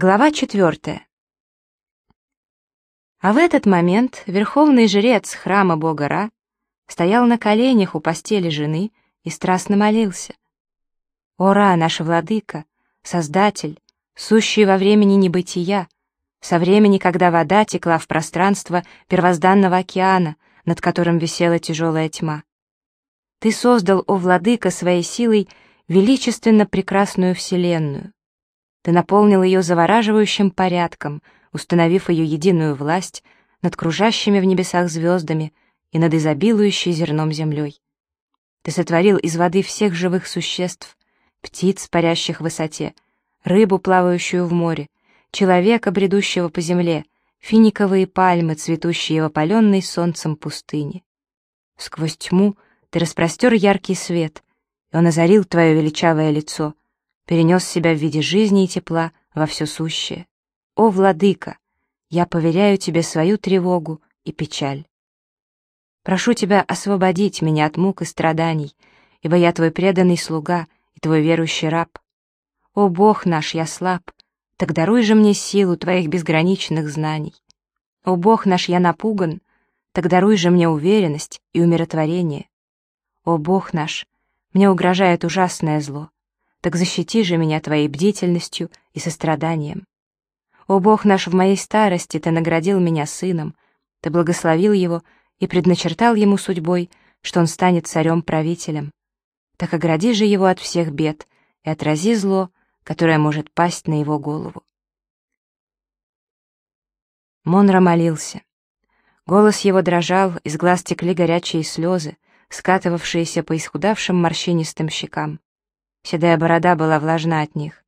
Глава четвертая. А в этот момент верховный жрец храма бога Ра стоял на коленях у постели жены и страстно молился. «О Ра, наш владыка, создатель, сущий во времени небытия, со времени, когда вода текла в пространство первозданного океана, над которым висела тяжелая тьма. Ты создал, о владыка, своей силой величественно прекрасную вселенную. Ты наполнил ее завораживающим порядком, установив ее единую власть над кружащими в небесах звездами и над изобилующей зерном землей. Ты сотворил из воды всех живых существ, птиц, парящих в высоте, рыбу, плавающую в море, человека, бредущего по земле, финиковые пальмы, цветущие в опаленной солнцем пустыне. Сквозь тьму ты распростер яркий свет, и он озарил твое величавое лицо, перенес себя в виде жизни и тепла во все сущее. О, владыка, я поверяю тебе свою тревогу и печаль. Прошу тебя освободить меня от мук и страданий, ибо я твой преданный слуга и твой верующий раб. О, Бог наш, я слаб, так даруй же мне силу твоих безграничных знаний. О, Бог наш, я напуган, так даруй же мне уверенность и умиротворение. О, Бог наш, мне угрожает ужасное зло, так защити же меня твоей бдительностью и состраданием. О Бог наш, в моей старости ты наградил меня сыном, ты благословил его и предначертал ему судьбой, что он станет царем-правителем. Так огради же его от всех бед и отрази зло, которое может пасть на его голову. Монра молился. Голос его дрожал, из глаз текли горячие слезы, скатывавшиеся по исхудавшим морщинистым щекам. Седая борода была влажна от них.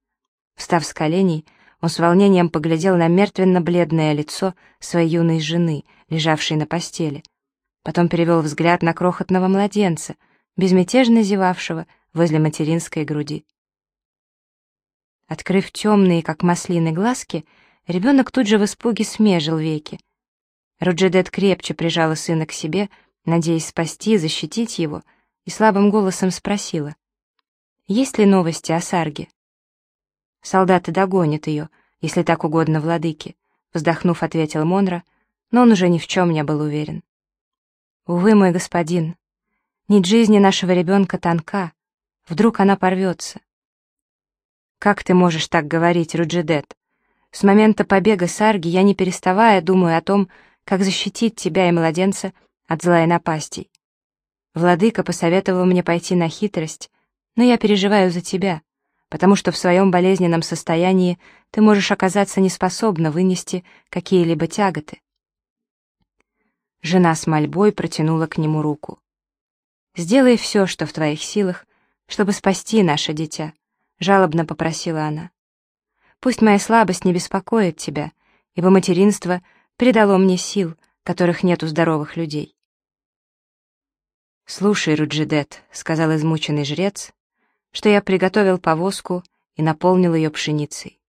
Встав с коленей, он с волнением поглядел на мертвенно-бледное лицо своей юной жены, лежавшей на постели. Потом перевел взгляд на крохотного младенца, безмятежно зевавшего возле материнской груди. Открыв темные, как маслины, глазки, ребенок тут же в испуге смежил веки. Руджедет крепче прижала сына к себе, надеясь спасти, защитить его, и слабым голосом спросила. Есть ли новости о Сарге? Солдаты догонят ее, если так угодно владыке, вздохнув, ответил Монра, но он уже ни в чем не был уверен. Увы, мой господин, нить жизни нашего ребенка тонка, вдруг она порвется. Как ты можешь так говорить, Руджидет? С момента побега Сарги я не переставая думаю о том, как защитить тебя и младенца от зла и напастей. Владыка посоветовал мне пойти на хитрость, но я переживаю за тебя, потому что в своем болезненном состоянии ты можешь оказаться неспособна вынести какие-либо тяготы. Жена с мольбой протянула к нему руку. «Сделай все, что в твоих силах, чтобы спасти наше дитя», — жалобно попросила она. «Пусть моя слабость не беспокоит тебя, ибо материнство придало мне сил, которых нет у здоровых людей». «Слушай, Руджидет», — сказал измученный жрец, что я приготовил повозку и наполнил ее пшеницей.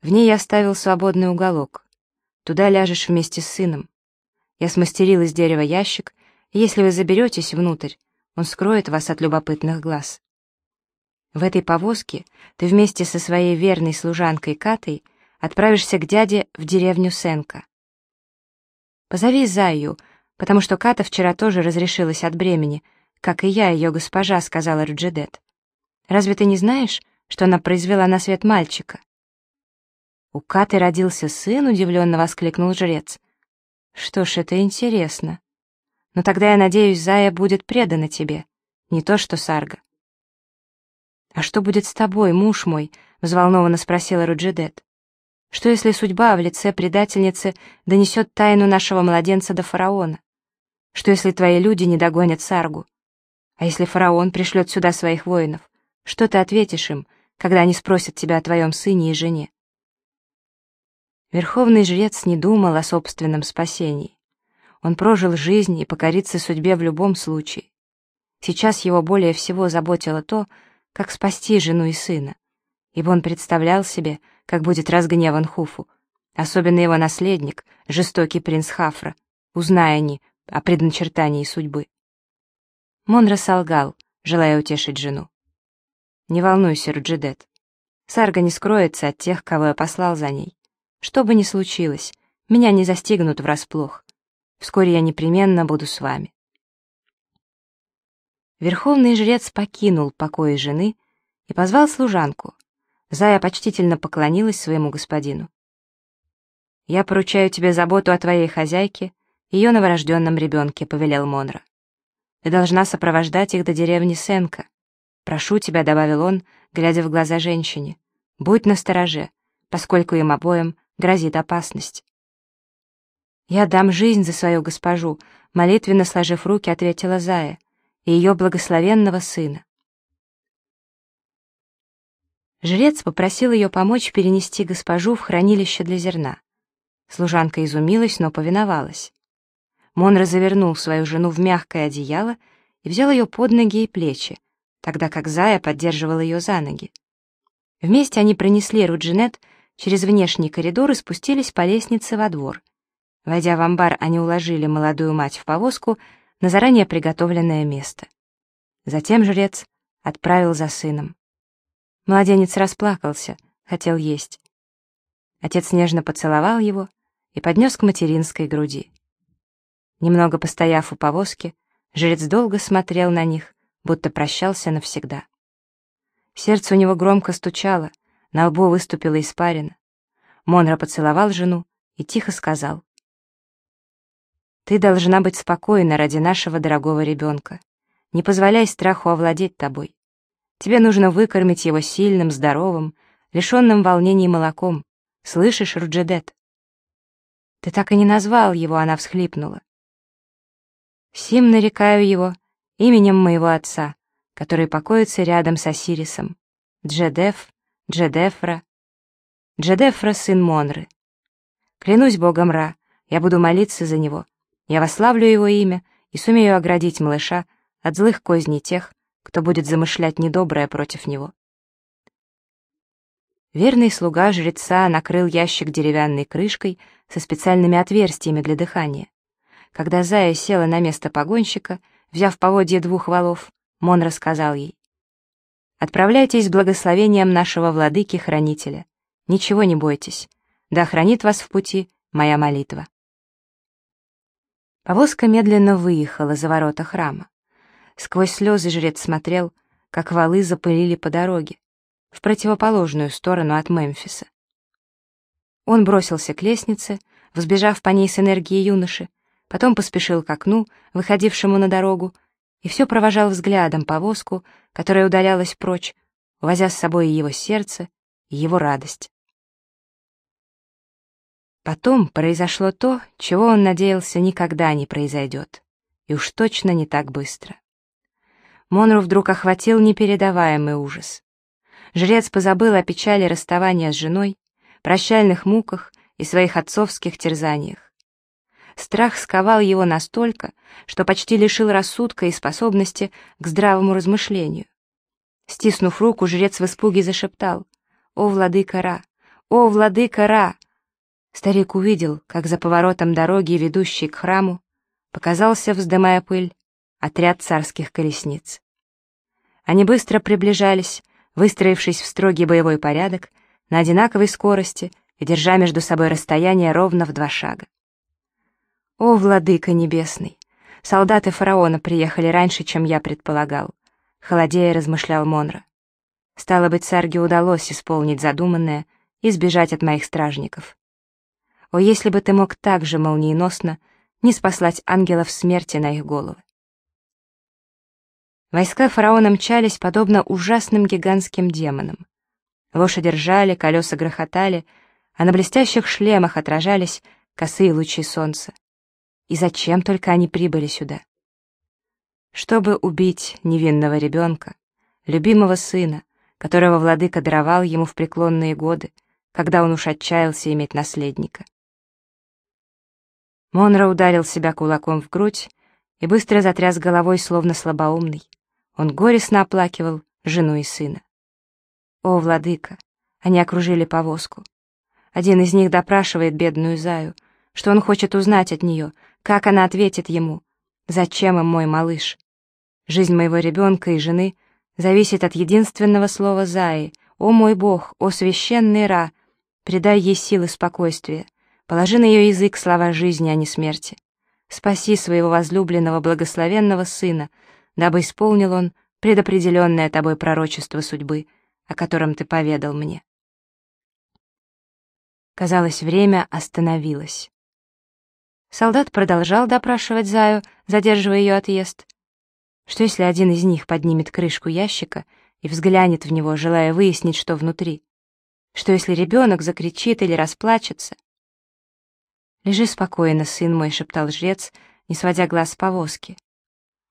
В ней я оставил свободный уголок. Туда ляжешь вместе с сыном. Я смастерил из дерева ящик, и если вы заберетесь внутрь, он скроет вас от любопытных глаз. В этой повозке ты вместе со своей верной служанкой Катой отправишься к дяде в деревню Сенка. Позови Заю, потому что Ката вчера тоже разрешилась от бремени, как и я, ее госпожа, сказала Руджедет. Разве ты не знаешь, что она произвела на свет мальчика?» «У Каты родился сын», — удивленно воскликнул жрец. «Что ж, это интересно. Но тогда, я надеюсь, Зая будет предана тебе, не то что Сарга». «А что будет с тобой, муж мой?» — взволнованно спросила Руджидет. «Что, если судьба в лице предательницы донесет тайну нашего младенца до фараона? Что, если твои люди не догонят Саргу? А если фараон пришлет сюда своих воинов? Что ты ответишь им, когда они спросят тебя о твоем сыне и жене? Верховный жрец не думал о собственном спасении. Он прожил жизнь и покорится судьбе в любом случае. Сейчас его более всего заботило то, как спасти жену и сына, ибо он представлял себе, как будет разгневан Хуфу, особенно его наследник, жестокий принц Хафра, узная они о предначертании судьбы. Монра солгал, желая утешить жену. «Не волнуйся, Руджидет. Сарга не скроется от тех, кого я послал за ней. Что бы ни случилось, меня не застигнут врасплох. Вскоре я непременно буду с вами. Верховный жрец покинул покои жены и позвал служанку. Зая почтительно поклонилась своему господину. «Я поручаю тебе заботу о твоей хозяйке, ее новорожденном ребенке», — повелел Монро. «Ты должна сопровождать их до деревни Сенка. Прошу тебя», — добавил он, глядя в глаза женщине, — «будь настороже, поскольку им обоим грозит опасность». «Я дам жизнь за свою госпожу», — молитвенно сложив руки, ответила Зая и ее благословенного сына. Жрец попросил ее помочь перенести госпожу в хранилище для зерна. Служанка изумилась, но повиновалась. Монро завернул свою жену в мягкое одеяло и взял ее под ноги и плечи, тогда как Зая поддерживала ее за ноги. Вместе они пронесли Руджинет через внешний коридор и спустились по лестнице во двор. Войдя в амбар, они уложили молодую мать в повозку, на заранее приготовленное место. Затем жрец отправил за сыном. Младенец расплакался, хотел есть. Отец нежно поцеловал его и поднес к материнской груди. Немного постояв у повозки, жрец долго смотрел на них, будто прощался навсегда. Сердце у него громко стучало, на лбу выступила испарина. Монро поцеловал жену и тихо сказал. Ты должна быть спокойна ради нашего дорогого ребенка. Не позволяй страху овладеть тобой. Тебе нужно выкормить его сильным, здоровым, лишенным волнений молоком. Слышишь, Руджедет? Ты так и не назвал его, она всхлипнула. Сим нарекаю его именем моего отца, который покоится рядом с Осирисом. Джедеф, Джедефра. Джедефра — сын Монры. Клянусь богом Ра, я буду молиться за него, я восславлю его имя и сумею оградить малыша от злых козней тех, кто будет замышлять недоброе против него. Верный слуга жреца накрыл ящик деревянной крышкой со специальными отверстиями для дыхания. Когда Зая села на место погонщика, взяв поводье двух валов, Мон рассказал ей. «Отправляйтесь с благословением нашего владыки-хранителя. Ничего не бойтесь. Да хранит вас в пути моя молитва». Повозка медленно выехала за ворота храма. Сквозь слезы жрец смотрел, как валы запылили по дороге, в противоположную сторону от Мемфиса. Он бросился к лестнице, взбежав по ней с энергией юноши, потом поспешил к окну, выходившему на дорогу, и все провожал взглядом повозку, которая удалялась прочь, увозя с собой его сердце и его радость. Потом произошло то, чего он надеялся никогда не произойдет, и уж точно не так быстро. Монру вдруг охватил непередаваемый ужас. Жрец позабыл о печали расставания с женой, прощальных муках и своих отцовских терзаниях. Страх сковал его настолько, что почти лишил рассудка и способности к здравому размышлению. Стиснув руку, жрец в испуге зашептал «О, владыка Ра! О, владыка Ра!» Старик увидел, как за поворотом дороги, ведущей к храму, показался, вздымая пыль, отряд царских колесниц. Они быстро приближались, выстроившись в строгий боевой порядок, на одинаковой скорости и держа между собой расстояние ровно в два шага. «О, владыка небесный! Солдаты фараона приехали раньше, чем я предполагал», — холодея размышлял Монро. «Стало быть, царге удалось исполнить задуманное и сбежать от моих стражников. О, если бы ты мог так же молниеносно не спаслать ангелов смерти на их головы. Войска фараона мчались, подобно ужасным гигантским демонам. Лошади ржали, колеса грохотали, а на блестящих шлемах отражались косые лучи солнца. И зачем только они прибыли сюда? Чтобы убить невинного ребенка, любимого сына, которого владыка даровал ему в преклонные годы, когда он уж отчаялся иметь наследника. Монро ударил себя кулаком в грудь и быстро затряс головой, словно слабоумный. Он горестно оплакивал жену и сына. О, владыка! Они окружили повозку. Один из них допрашивает бедную Заю, что он хочет узнать от нее, как она ответит ему, зачем им мой малыш. Жизнь моего ребенка и жены зависит от единственного слова Заи, О мой Бог, о священный Ра, придай ей силы спокойствия, положи на ее язык слова жизни, а не смерти. Спаси своего возлюбленного благословенного сына, дабы исполнил он предопределенное тобой пророчество судьбы, о котором ты поведал мне. Казалось, время остановилось. Солдат продолжал допрашивать Заю, задерживая ее отъезд. Что если один из них поднимет крышку ящика и взглянет в него, желая выяснить, что внутри? Что если ребенок закричит или расплачется? «Лежи спокойно, сын мой», — шептал жрец, не сводя глаз с повозки.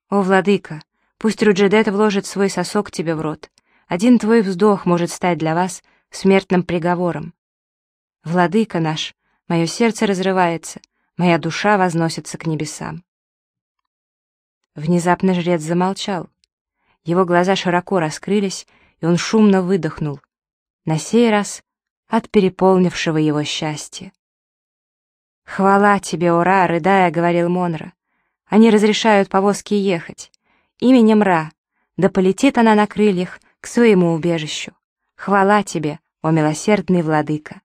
«О, владыка, пусть Руджедет вложит свой сосок тебе в рот. Один твой вздох может стать для вас смертным приговором. Владыка наш, мое сердце разрывается, моя душа возносится к небесам». Внезапно жрец замолчал. Его глаза широко раскрылись, и он шумно выдохнул. На сей раз от переполнившего его счастья. «Хвала тебе, ура!» — рыдая, говорил Монро. «Они разрешают повозке ехать. Именем Ра. Да полетит она на крыльях к своему убежищу. Хвала тебе, о милосердный владыка!»